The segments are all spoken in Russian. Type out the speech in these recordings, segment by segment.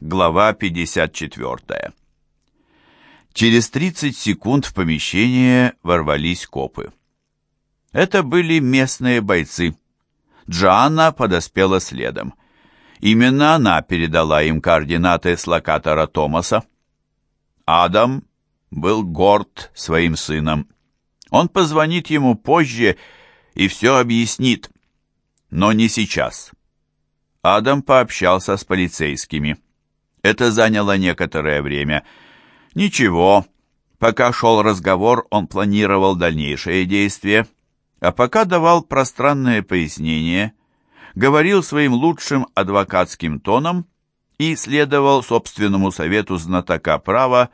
Глава 54. Через 30 секунд в помещение ворвались копы. Это были местные бойцы. Джоанна подоспела следом. Именно она передала им координаты с локатора Томаса. Адам был горд своим сыном. Он позвонит ему позже и все объяснит, но не сейчас. Адам пообщался с полицейскими. Это заняло некоторое время. Ничего, пока шел разговор, он планировал дальнейшие действия, а пока давал пространное пояснение, говорил своим лучшим адвокатским тоном и следовал собственному совету знатока права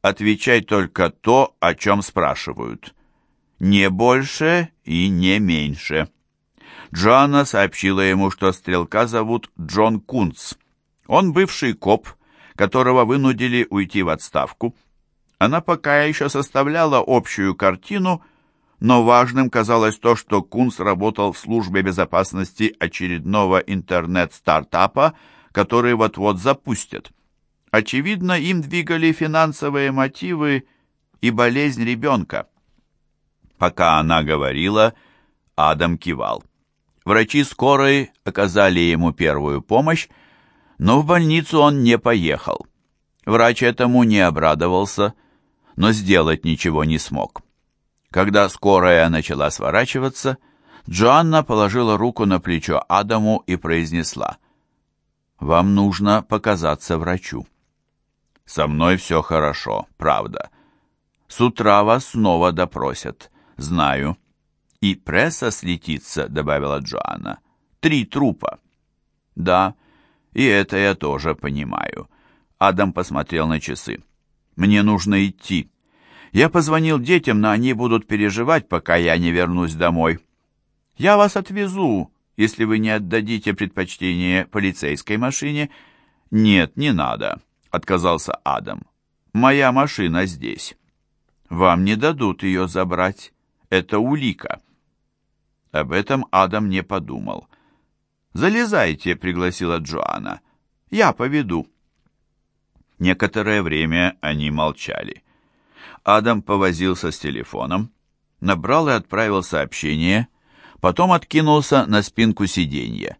отвечать только то, о чем спрашивают. Не больше и не меньше. Джоанна сообщила ему, что стрелка зовут Джон Кунц. Он бывший коп, которого вынудили уйти в отставку. Она пока еще составляла общую картину, но важным казалось то, что Кунц работал в службе безопасности очередного интернет-стартапа, который вот-вот запустят. Очевидно, им двигали финансовые мотивы и болезнь ребенка. Пока она говорила, Адам кивал. Врачи скорой оказали ему первую помощь, но в больницу он не поехал. Врач этому не обрадовался, но сделать ничего не смог. Когда скорая начала сворачиваться, Джоанна положила руку на плечо Адаму и произнесла, «Вам нужно показаться врачу». «Со мной все хорошо, правда. С утра вас снова допросят, знаю». «И пресса слетится», — добавила Джоанна. «Три трупа». «Да, и это я тоже понимаю. Адам посмотрел на часы. Мне нужно идти. Я позвонил детям, но они будут переживать, пока я не вернусь домой. Я вас отвезу, если вы не отдадите предпочтение полицейской машине. Нет, не надо, отказался Адам. Моя машина здесь. Вам не дадут ее забрать. Это улика. Об этом Адам не подумал. «Залезайте», — пригласила Джоанна. «Я поведу». Некоторое время они молчали. Адам повозился с телефоном, набрал и отправил сообщение, потом откинулся на спинку сиденья.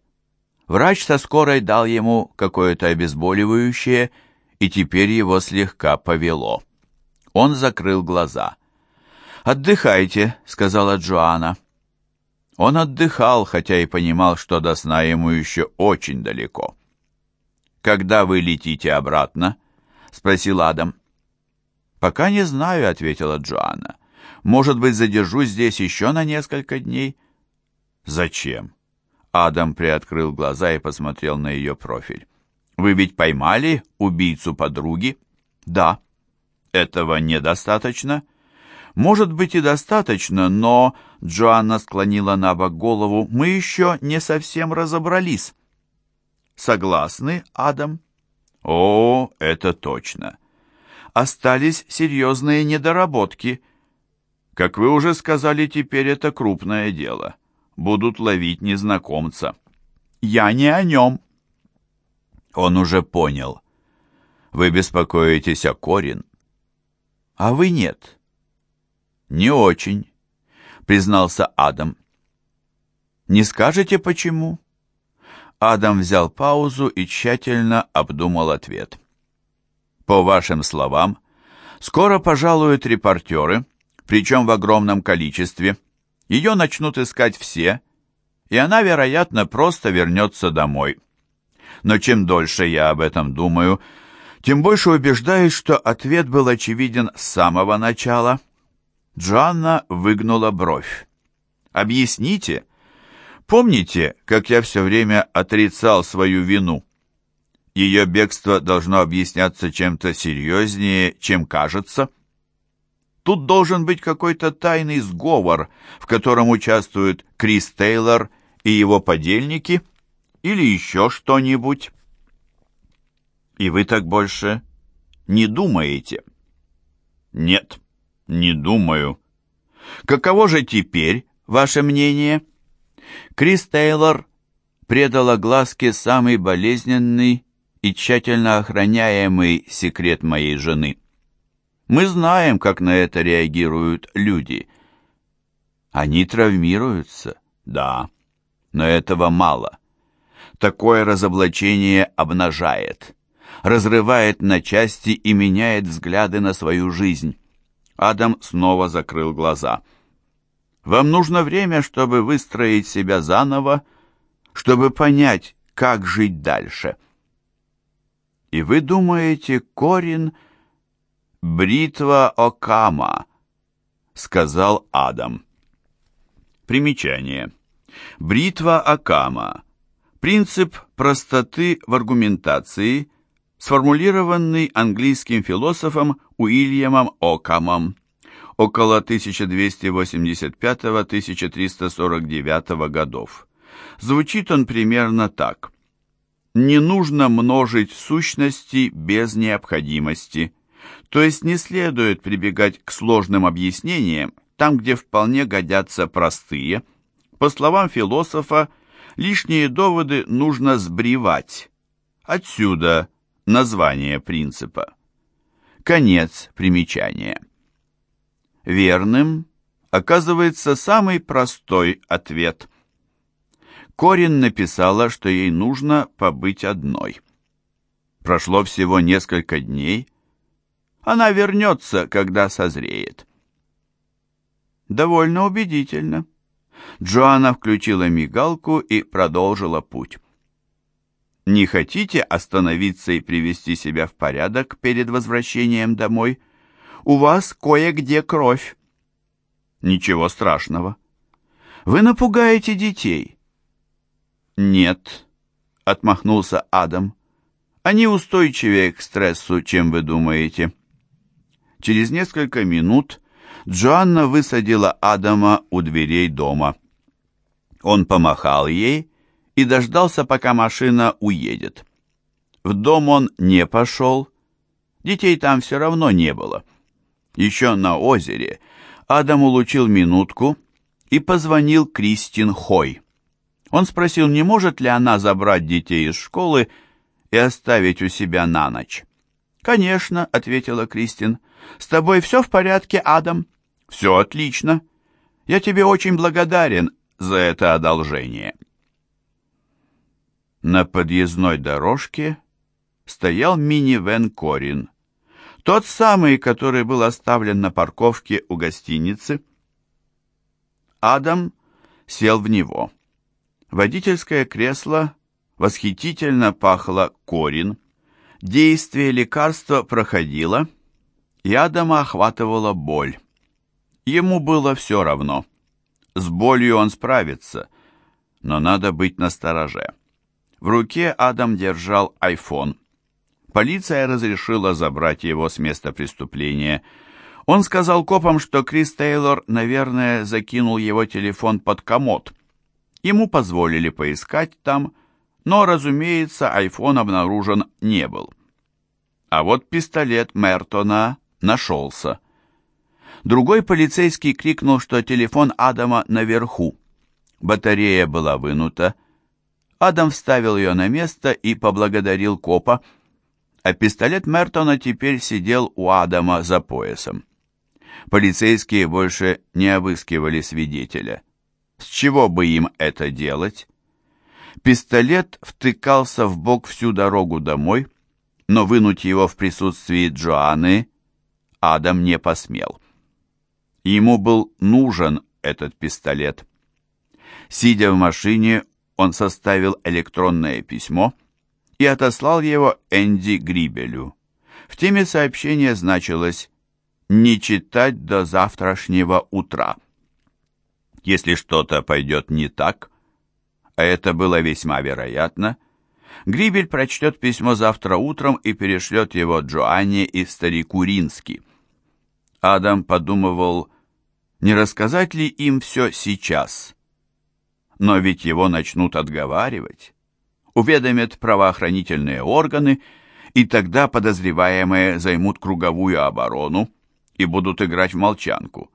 Врач со скорой дал ему какое-то обезболивающее, и теперь его слегка повело. Он закрыл глаза. «Отдыхайте», — сказала Джоанна. Он отдыхал, хотя и понимал, что до сна ему еще очень далеко. «Когда вы летите обратно?» — спросил Адам. «Пока не знаю», — ответила Джоанна. «Может быть, задержусь здесь еще на несколько дней?» «Зачем?» Адам приоткрыл глаза и посмотрел на ее профиль. «Вы ведь поймали убийцу подруги?» «Да». «Этого недостаточно?» Может быть и достаточно, но...» Джоанна склонила на бок голову. «Мы еще не совсем разобрались». «Согласны, Адам?» «О, это точно. Остались серьезные недоработки. Как вы уже сказали, теперь это крупное дело. Будут ловить незнакомца». «Я не о нем». Он уже понял. «Вы беспокоитесь о Корин?» «А вы нет». «Не очень», — признался Адам. «Не скажете, почему?» Адам взял паузу и тщательно обдумал ответ. «По вашим словам, скоро пожалуют репортеры, причем в огромном количестве. Ее начнут искать все, и она, вероятно, просто вернется домой. Но чем дольше я об этом думаю, тем больше убеждаюсь, что ответ был очевиден с самого начала — Джоанна выгнула бровь. «Объясните. Помните, как я все время отрицал свою вину? Ее бегство должно объясняться чем-то серьезнее, чем кажется. Тут должен быть какой-то тайный сговор, в котором участвуют Крис Тейлор и его подельники, или еще что-нибудь. И вы так больше не думаете?» «Нет». Не думаю. Каково же теперь ваше мнение? Крис Тейлор предала глазке самый болезненный и тщательно охраняемый секрет моей жены. Мы знаем, как на это реагируют люди. Они травмируются, да, но этого мало. Такое разоблачение обнажает, разрывает на части и меняет взгляды на свою жизнь. Адам снова закрыл глаза. «Вам нужно время, чтобы выстроить себя заново, чтобы понять, как жить дальше». «И вы думаете, Корин...» «Бритва Окама», — сказал Адам. Примечание. Бритва Окама. Принцип простоты в аргументации, сформулированный английским философом Уильямом Окамом около 1285-1349 годов. Звучит он примерно так. «Не нужно множить сущности без необходимости». То есть не следует прибегать к сложным объяснениям там, где вполне годятся простые. По словам философа, лишние доводы нужно сбривать. Отсюда название принципа. Конец примечания. Верным оказывается самый простой ответ. Корин написала, что ей нужно побыть одной. Прошло всего несколько дней. Она вернется, когда созреет. Довольно убедительно. Джоанна включила мигалку и продолжила путь. Не хотите остановиться и привести себя в порядок перед возвращением домой? У вас кое-где кровь. Ничего страшного. Вы напугаете детей. Нет, отмахнулся Адам. Они устойчивее к стрессу, чем вы думаете. Через несколько минут Джоанна высадила Адама у дверей дома. Он помахал ей и дождался, пока машина уедет. В дом он не пошел. Детей там все равно не было. Еще на озере Адам улучил минутку и позвонил Кристин Хой. Он спросил, не может ли она забрать детей из школы и оставить у себя на ночь. «Конечно», — ответила Кристин. «С тобой все в порядке, Адам?» «Все отлично. Я тебе очень благодарен за это одолжение». На подъездной дорожке стоял мини-вен Корин. Тот самый, который был оставлен на парковке у гостиницы. Адам сел в него. Водительское кресло восхитительно пахло Корин. Действие лекарства проходило, и Адама охватывала боль. Ему было все равно. С болью он справится, но надо быть настороже. В руке Адам держал айфон. Полиция разрешила забрать его с места преступления. Он сказал копам, что Крис Тейлор, наверное, закинул его телефон под комод. Ему позволили поискать там, но, разумеется, айфон обнаружен не был. А вот пистолет Мертона нашелся. Другой полицейский крикнул, что телефон Адама наверху. Батарея была вынута. Адам вставил ее на место и поблагодарил копа, а пистолет Мертона теперь сидел у Адама за поясом. Полицейские больше не обыскивали свидетеля. С чего бы им это делать? Пистолет втыкался в бок всю дорогу домой, но вынуть его в присутствии Джоанны Адам не посмел. Ему был нужен этот пистолет. Сидя в машине, он составил электронное письмо и отослал его Энди Грибелю. В теме сообщения значилось «Не читать до завтрашнего утра». Если что-то пойдет не так, а это было весьма вероятно, Грибель прочтет письмо завтра утром и перешлет его Джоанне и старику Рински. Адам подумывал, не рассказать ли им все сейчас. Но ведь его начнут отговаривать, уведомят правоохранительные органы, и тогда подозреваемые займут круговую оборону и будут играть в молчанку.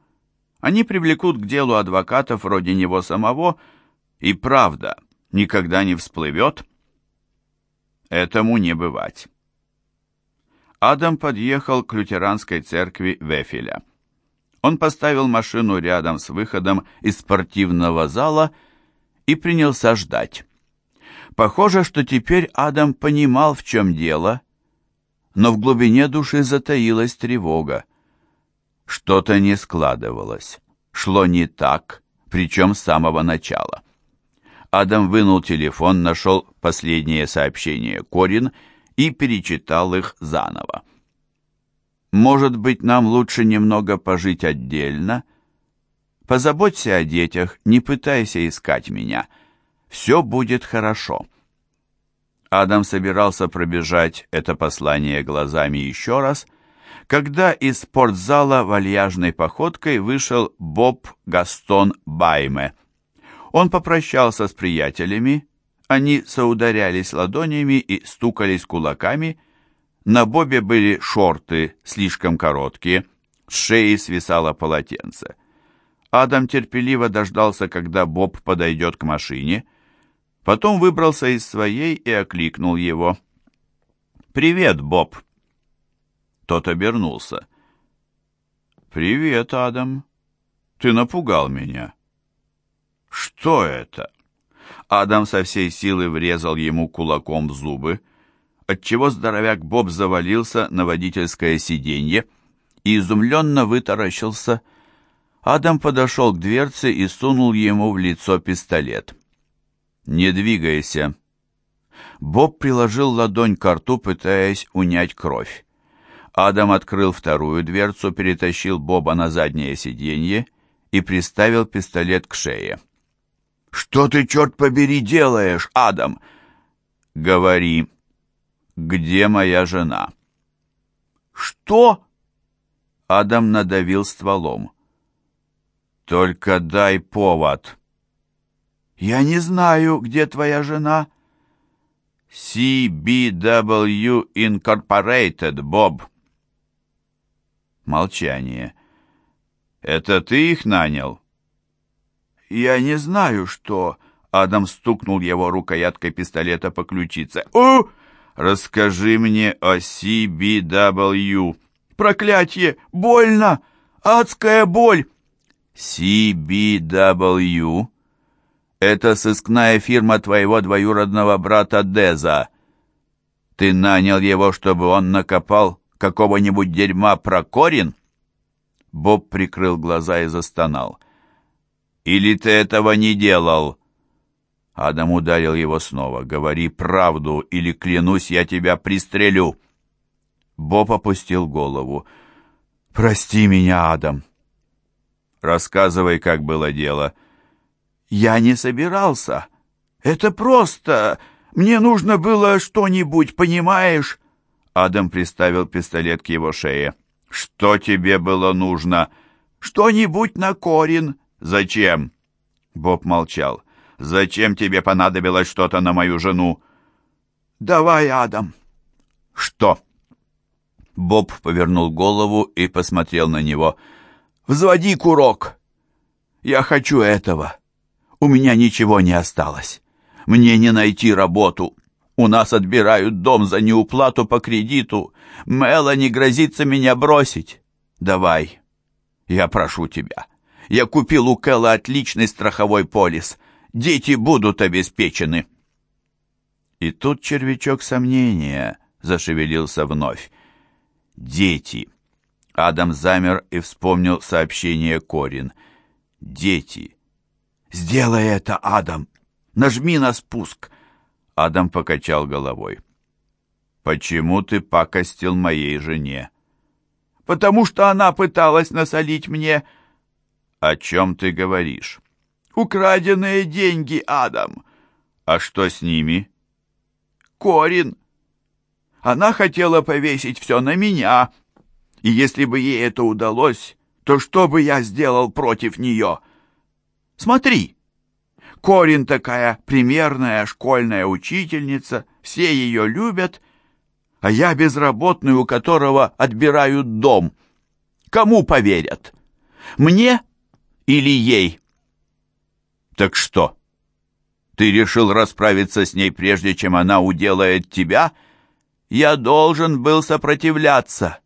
Они привлекут к делу адвокатов вроде него самого, и правда никогда не всплывет. Этому не бывать. Адам подъехал к лютеранской церкви Вефеля. Он поставил машину рядом с выходом из спортивного зала и принялся ждать. Похоже, что теперь Адам понимал, в чем дело, но в глубине души затаилась тревога. Что-то не складывалось, шло не так, причем с самого начала. Адам вынул телефон, нашел последнее сообщение Корин и перечитал их заново. «Может быть, нам лучше немного пожить отдельно? Позаботься о детях, не пытайся искать меня. Все будет хорошо». Адам собирался пробежать это послание глазами еще раз, когда из спортзала вальяжной походкой вышел Боб Гастон Байме – он попрощался с приятелями, они соударялись ладонями и стукались кулаками. На Бобе были шорты, слишком короткие, с шеи свисало полотенце. Адам терпеливо дождался, когда Боб подойдет к машине, потом выбрался из своей и окликнул его. «Привет, Боб!» Тот обернулся. «Привет, Адам. Ты напугал меня». «Что это?» Адам со всей силы врезал ему кулаком в зубы, отчего здоровяк Боб завалился на водительское сиденье и изумленно вытаращился. Адам подошел к дверце и сунул ему в лицо пистолет. «Не двигайся!» Боб приложил ладонь к рту, пытаясь унять кровь. Адам открыл вторую дверцу, перетащил Боба на заднее сиденье и приставил пистолет к шее. «Что ты, черт побери, делаешь, Адам?» «Говори, где моя жена?» «Что?» Адам надавил стволом. «Только дай повод». «Я не знаю, где твоя жена». CBW Incorporated, Боб. Молчание. «Это ты их нанял?» «Я не знаю, что...» Адам стукнул его рукояткой пистолета по ключице. «О! Расскажи мне о CBW!» «Проклятье! Больно! Адская боль!» CBW — это сыскная фирма твоего двоюродного брата Деза. Ты нанял его, чтобы он накопал какого-нибудь дерьма про Корин?» Боб прикрыл глаза и застонал. Или ты этого не делал?» Адам ударил его снова. «Говори правду, или, клянусь, я тебя пристрелю!» Боб опустил голову. «Прости меня, Адам!» «Рассказывай, как было дело». «Я не собирался. Это просто. Мне нужно было что-нибудь, понимаешь?» Адам приставил пистолет к его шее. «Что тебе было нужно?» «Что-нибудь на корень. «Зачем?» Боб молчал. «Зачем тебе понадобилось что-то на мою жену?» «Давай, Адам». «Что?» Боб повернул голову и посмотрел на него. «Взводи курок!» «Я хочу этого. У меня ничего не осталось. Мне не найти работу. У нас отбирают дом за неуплату по кредиту. Мелани грозится меня бросить. Давай, я прошу тебя». Я купил у Кэлла отличный страховой полис. Дети будут обеспечены». И тут червячок сомнения зашевелился вновь. «Дети». Адам замер и вспомнил сообщение Корин. «Дети». «Сделай это, Адам! Нажми на спуск!» Адам покачал головой. «Почему ты пакостил моей жене?» «Потому что она пыталась насолить мне», «О чем ты говоришь?» «Украденные деньги, Адам!» «А что с ними?» «Корин!» «Она хотела повесить все на меня, и если бы ей это удалось, то что бы я сделал против нее?» «Смотри!» Корин такая примерная школьная учительница, все ее любят, а я безработный, у которого отбирают дом. Кому поверят? Мне или ей. Так что? Ты решил расправиться с ней, прежде чем она уделает тебя? Я должен был сопротивляться.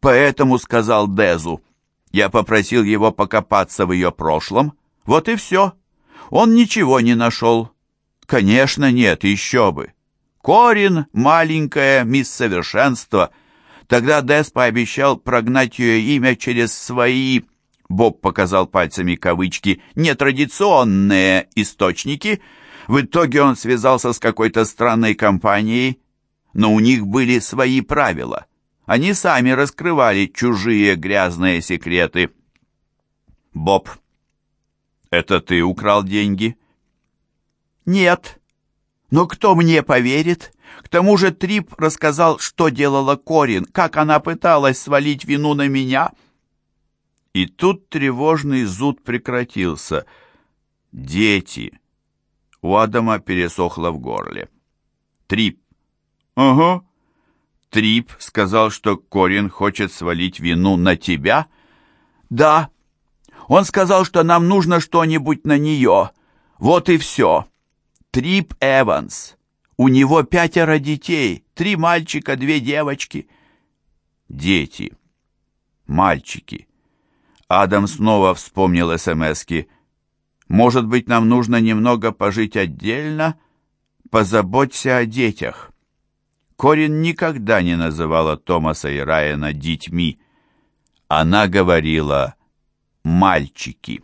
Поэтому сказал Дезу. Я попросил его покопаться в ее прошлом. Вот и все. Он ничего не нашел. Конечно, нет, еще бы. Корин, маленькая мисс Совершенство. Тогда Дез пообещал прогнать ее имя через свои... Боб показал пальцами кавычки «нетрадиционные источники». В итоге он связался с какой-то странной компанией, но у них были свои правила. Они сами раскрывали чужие грязные секреты. «Боб, это ты украл деньги?» «Нет. Но кто мне поверит? К тому же Трип рассказал, что делала Корин, как она пыталась свалить вину на меня». И тут тревожный зуд прекратился. «Дети!» У Адама пересохло в горле. «Трип!» «Ага!» Трип сказал, что Корин хочет свалить вину на тебя?» «Да. Он сказал, что нам нужно что-нибудь на нее. Вот и все. Трип Эванс. У него пятеро детей. Три мальчика, две девочки». «Дети. Мальчики». Адам снова вспомнил СМСки. «Может быть, нам нужно немного пожить отдельно? Позаботься о детях». Корин никогда не называла Томаса и Райана детьми. Она говорила «мальчики».